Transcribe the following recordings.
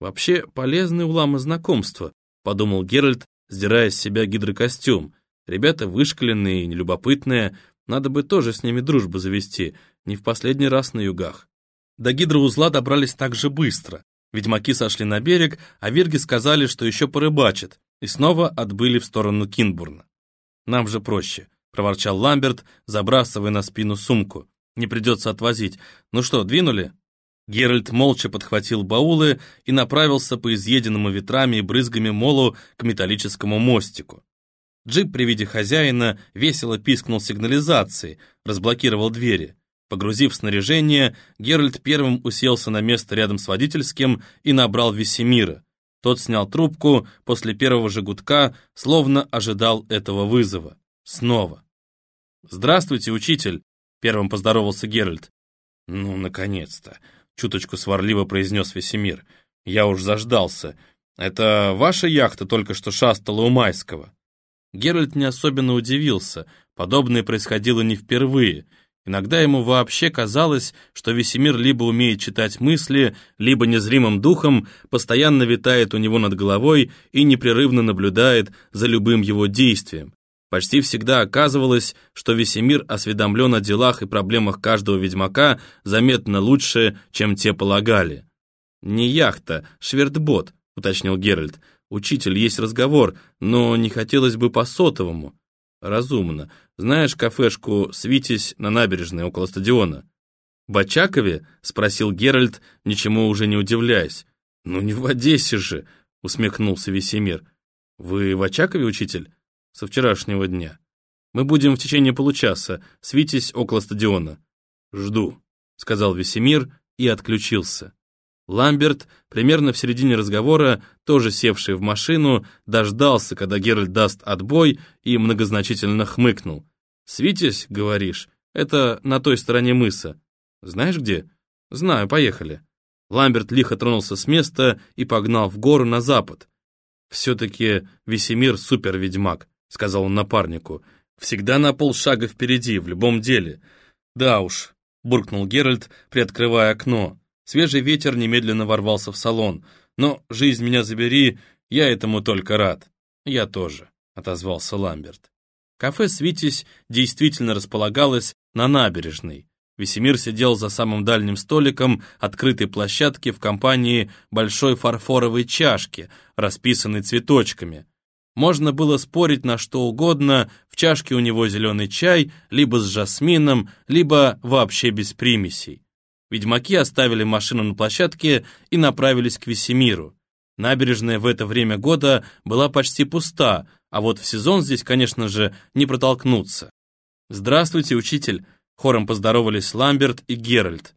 Вообще, полезны у знакомства, подумал Геральт, сдирая с себя гидрокостюм. Ребята вышкаленные нелюбопытные, надо бы тоже с ними дружбу завести, не в последний раз на югах. До гидроузла добрались так же быстро. Ведьмаки сошли на берег, а вирги сказали, что еще порыбачат, и снова отбыли в сторону Кинбурна. «Нам же проще», — проворчал Ламберт, забрасывая на спину сумку. «Не придется отвозить. Ну что, двинули?» Геральт молча подхватил баулы и направился по изъеденному ветрами и брызгами молу к металлическому мостику. Джип при виде хозяина весело пискнул сигнализацией, разблокировал двери. Погрузив снаряжение, Геральт первым уселся на место рядом с водительским и набрал Весемира. Тот снял трубку после первого же гудка, словно ожидал этого вызова. Снова. «Здравствуйте, учитель!» — первым поздоровался Геральт. «Ну, наконец-то!» — чуточку сварливо произнес Весемир. «Я уж заждался. Это ваша яхта только что шастала у Майского?» Геральт не особенно удивился. Подобное происходило не впервые — Иногда ему вообще казалось, что Весемир либо умеет читать мысли, либо незримым духом постоянно витает у него над головой и непрерывно наблюдает за любым его действием. Почти всегда оказывалось, что Весемир осведомлен о делах и проблемах каждого ведьмака заметно лучше, чем те полагали. «Не яхта, швертбот», — уточнил Геральт. «Учитель, есть разговор, но не хотелось бы по сотовому». «Разумно. Знаешь кафешку «Свитязь» на набережной около стадиона?» «В Очакове?» — спросил Геральт, ничему уже не удивляясь. «Ну не в Одессе же!» — усмехнулся Весемир. «Вы в Очакове, учитель?» «Со вчерашнего дня. Мы будем в течение получаса. Свитязь около стадиона». «Жду», — сказал Весемир и отключился. Ламберт, примерно в середине разговора, тоже севший в машину, дождался, когда Геральт даст отбой, и многозначительно хмыкнул. «Свитязь, говоришь? Это на той стороне мыса. Знаешь где?» «Знаю, поехали». Ламберт лихо тронулся с места и погнал в гору на запад. «Все-таки Весемир супер-ведьмак», — сказал он напарнику. «Всегда на полшага впереди, в любом деле». «Да уж», — буркнул Геральт, приоткрывая окно. Свежий ветер немедленно ворвался в салон. «Но, жизнь меня забери, я этому только рад». «Я тоже», — отозвался Ламберт. Кафе «Свитязь» действительно располагалось на набережной. Весемир сидел за самым дальним столиком открытой площадки в компании большой фарфоровой чашки, расписанной цветочками. Можно было спорить на что угодно, в чашке у него зеленый чай, либо с жасмином, либо вообще без примесей. Ведьмаки оставили машину на площадке и направились к Весемиру. Набережная в это время года была почти пуста, а вот в сезон здесь, конечно же, не протолкнуться. «Здравствуйте, учитель!» — хором поздоровались Ламберт и Геральт.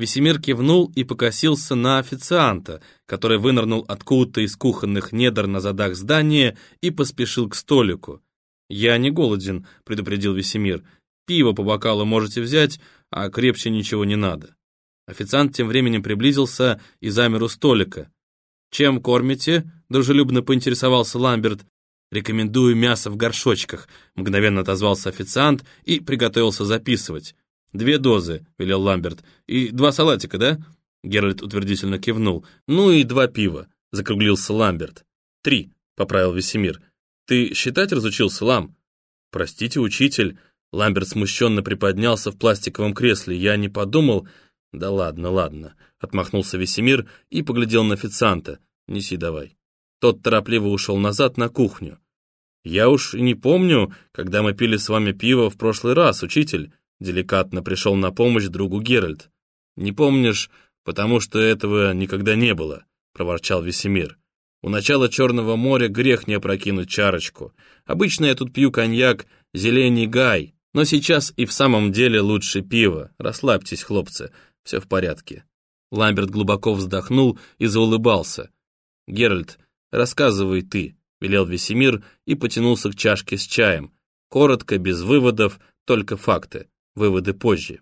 Весемир кивнул и покосился на официанта, который вынырнул откуда-то из кухонных недр на задах здания и поспешил к столику. «Я не голоден», — предупредил Весемир. «Пиво по бокалу можете взять, а крепче ничего не надо». Официант тем временем приблизился и замер у столика. «Чем кормите?» — дружелюбно поинтересовался Ламберт. «Рекомендую мясо в горшочках», — мгновенно отозвался официант и приготовился записывать. «Две дозы», — велел Ламберт. «И два салатика, да?» Геральт утвердительно кивнул. «Ну и два пива», — закруглился Ламберт. «Три», — поправил Весемир. «Ты считать разучился, Лам?» «Простите, учитель». Ламберт смущенно приподнялся в пластиковом кресле. «Я не подумал...» «Да ладно, ладно», — отмахнулся Весемир и поглядел на официанта. «Неси давай». Тот торопливо ушел назад на кухню. «Я уж и не помню, когда мы пили с вами пиво в прошлый раз, учитель», деликатно пришел на помощь другу Геральт. «Не помнишь, потому что этого никогда не было», проворчал Весемир. «У начала Черного моря грех не опрокинуть чарочку. Обычно я тут пью коньяк «Зеленый гай», но сейчас и в самом деле лучше пиво. Расслабьтесь, хлопцы, все в порядке». Ламберт глубоко вздохнул и заулыбался. «Геральт, рассказывай ты», — велел Весемир и потянулся к чашке с чаем. Коротко, без выводов, только факты. Выводы позже.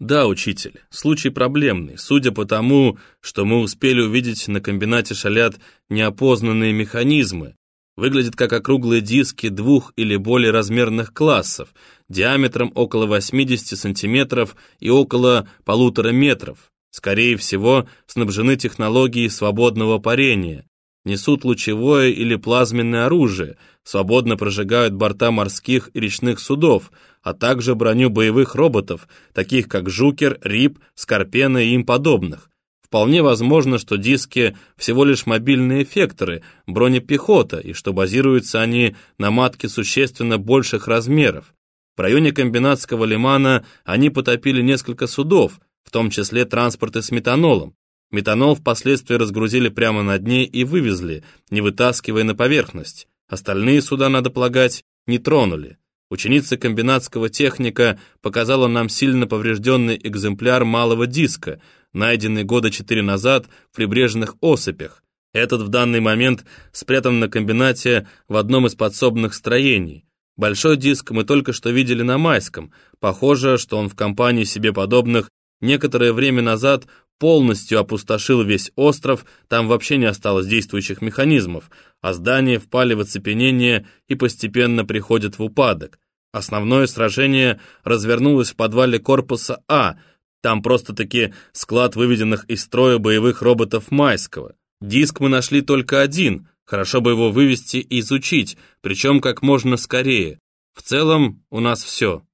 «Да, учитель, случай проблемный, судя по тому, что мы успели увидеть на комбинате шалят неопознанные механизмы, выглядит как округлые диски двух или более размерных классов, диаметром около 80 сантиметров и около полутора метров, скорее всего, снабжены технологией свободного парения, несут лучевое или плазменное оружие, свободно прожигают борта морских и речных судов, а также броню боевых роботов, таких как Жукер, Рип, Скорпена и им подобных. Вполне возможно, что диски всего лишь мобильные эффекторы, бронепехота, и что базируются они на матке существенно больших размеров. В районе комбинатского лимана они потопили несколько судов, в том числе транспорты с метанолом. Метанол впоследствии разгрузили прямо на дне и вывезли, не вытаскивая на поверхность. Остальные суда, надо полагать, не тронули. Ученица комбинатского техника показала нам сильно поврежденный экземпляр малого диска, найденный года четыре назад в прибрежных осыпях. Этот в данный момент спрятан на комбинате в одном из подсобных строений. Большой диск мы только что видели на Майском. Похоже, что он в компании себе подобных некоторое время назад полностью опустошил весь остров, там вообще не осталось действующих механизмов, а здания впали в оцепенение и постепенно приходят в упадок. Основное сражение развернулось в подвале корпуса А, там просто-таки склад выведенных из строя боевых роботов Майского. Диск мы нашли только один, хорошо бы его вывести и изучить, причем как можно скорее. В целом у нас все.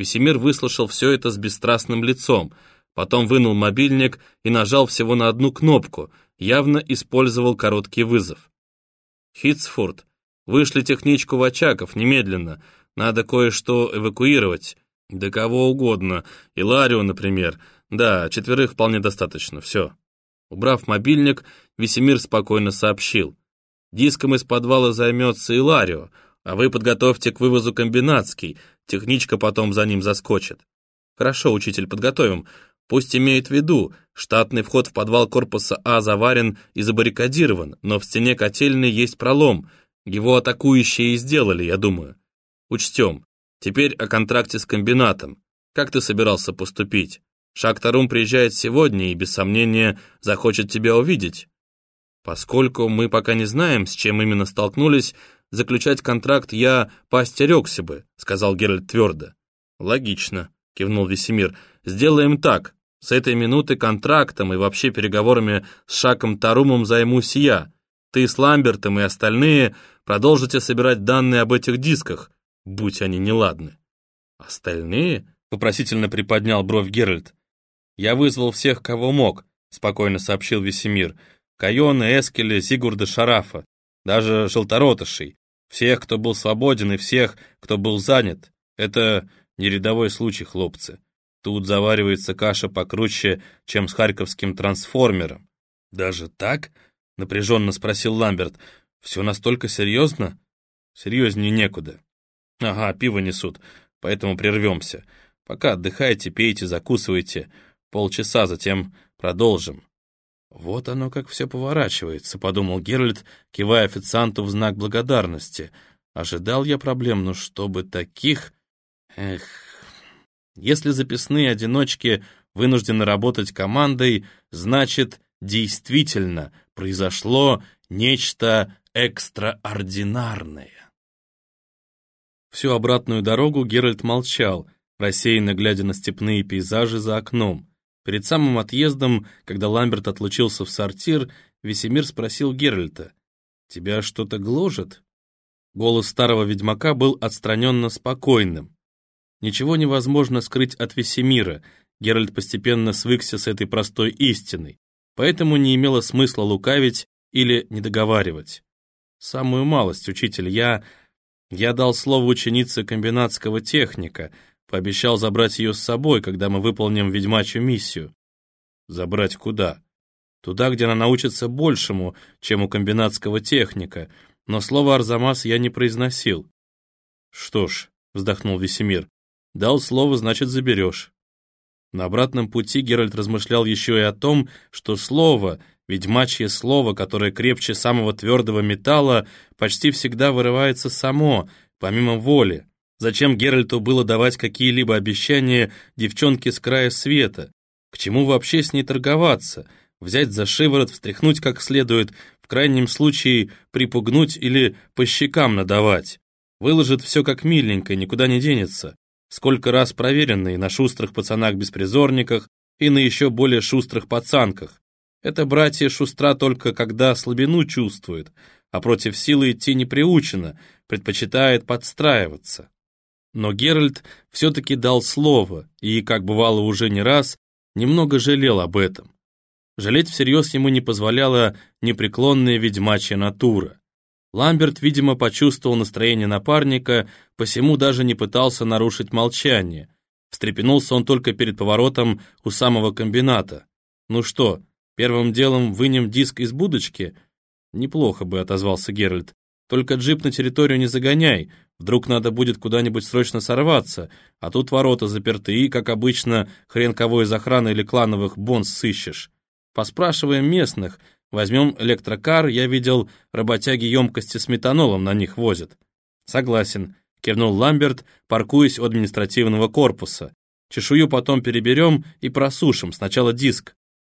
Весемир выслушал все это с бесстрастным лицом, потом вынул мобильник и нажал всего на одну кнопку, явно использовал короткий вызов. «Хитсфорд, вышли техничку в Очаков немедленно, надо кое-что эвакуировать. Да кого угодно, Иларию, например. Да, четверых вполне достаточно, все». Убрав мобильник, Весемир спокойно сообщил. «Диском из подвала займется Иларио, а вы подготовьте к вывозу комбинатский, Техничка потом за ним заскочит. Хорошо, учитель, подготовим. Пусть имеет в виду, штатный вход в подвал корпуса А заварен и забаррикадирован, но в стене котельной есть пролом. Его атакующие и сделали, я думаю. Учтем. Теперь о контракте с комбинатом. Как ты собирался поступить? Шахтарум приезжает сегодня и, без сомнения, захочет тебя увидеть. Поскольку мы пока не знаем, с чем именно столкнулись, заключать контракт я поостерегся бы», — сказал Геральт твердо. «Логично», — кивнул Весемир. «Сделаем так. С этой минуты контрактом и вообще переговорами с Шаком Тарумом займусь я. Ты с Ламбертом и остальные продолжите собирать данные об этих дисках, будь они неладны». «Остальные?» — вопросительно приподнял бровь Геральт. «Я вызвал всех, кого мог», — спокойно сообщил Весемир. «Кайона, Эскеля, Зигурда, Шарафа, даже Желторотышей. Всех, кто был свободен, и всех, кто был занят. Это не рядовой случай, хлопцы. Тут заваривается каша покруче, чем с харьковским трансформером. «Даже так?» — напряженно спросил Ламберт. «Все настолько серьезно?» «Серьезнее некуда». «Ага, пиво несут, поэтому прервемся. Пока отдыхайте, пейте, закусывайте. Полчаса, затем продолжим. «Вот оно как все поворачивается», — подумал Геральт, кивая официанту в знак благодарности. «Ожидал я проблем, но чтобы таких...» Эх... Если записные одиночки вынуждены работать командой, значит, действительно произошло нечто экстраординарное. Всю обратную дорогу Геральт молчал, рассеянно глядя на степные пейзажи за окном. Перед самым отъездом, когда Ламберт отлучился в сортир, Весемир спросил Геральта, «Тебя что-то гложет?» Голос старого ведьмака был отстраненно спокойным. Ничего невозможно скрыть от Весемира, Геральт постепенно свыкся с этой простой истиной, поэтому не имело смысла лукавить или недоговаривать. Самую малость, учитель, я... Я дал слово ученице комбинатского техника — Пообещал забрать ее с собой, когда мы выполним ведьмачью миссию. Забрать куда? Туда, где она научится большему, чем у комбинатского техника, но слово «Арзамас» я не произносил. Что ж, вздохнул Весемир, дал слово, значит, заберешь. На обратном пути Геральт размышлял еще и о том, что слово, ведьмачье слово, которое крепче самого твердого металла, почти всегда вырывается само, помимо воли. Зачем Геральту было давать какие-либо обещания девчонке с края света? К чему вообще с ней торговаться? Взять за шиворот, встряхнуть как следует, в крайнем случае припугнуть или по щекам надавать. Выложит все как миленько, никуда не денется. Сколько раз проверенный на шустрых пацанах-беспризорниках и на еще более шустрых пацанках. Это братья шустра только когда слабину чувствует, а против силы идти не приучено, предпочитает подстраиваться. Но Геральт все-таки дал слово и, как бывало уже не раз, немного жалел об этом. Жалеть всерьез ему не позволяла непреклонная ведьмачья натура. Ламберт, видимо, почувствовал настроение напарника, посему даже не пытался нарушить молчание. Встрепенулся он только перед поворотом у самого комбината. «Ну что, первым делом вынем диск из будочки?» «Неплохо бы», — отозвался Геральт. «Только джип на территорию не загоняй, вдруг надо будет куда-нибудь срочно сорваться, а тут ворота заперты, и, как обычно, хрен кого из охраны или клановых бонс сыщешь. Поспрашиваем местных, возьмем электрокар, я видел, работяги емкости с метанолом на них возят». «Согласен», — кивнул Ламберт, паркуясь у административного корпуса. «Чешую потом переберем и просушим, сначала диск.